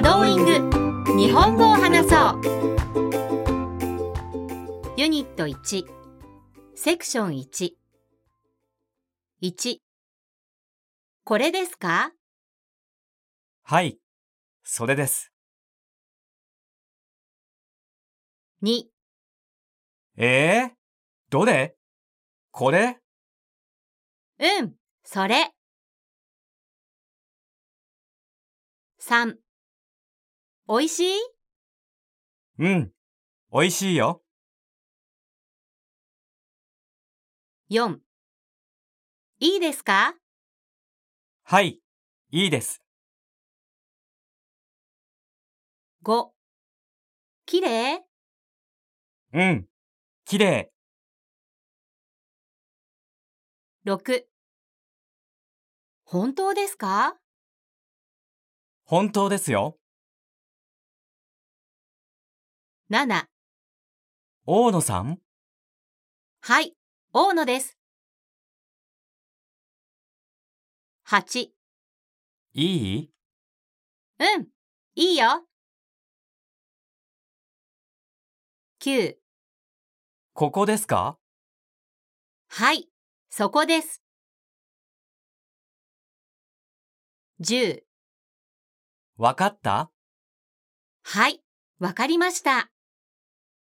シャドーイング日本語を話そう。ユニット1セクション1 1これですか？はい、それです。2ええどれ？これ？うん、それ。3おいしい？うん、美味しいよ。?4 いいですか？はい、いいです。?5 きれいうん、きれ ?6 本当ですか？い。本当ですよ。?7 大野さん？はい、大野です。8いい？うん、いいよ。9ここですか？はい、そこです。10わかった？はい、わかりました。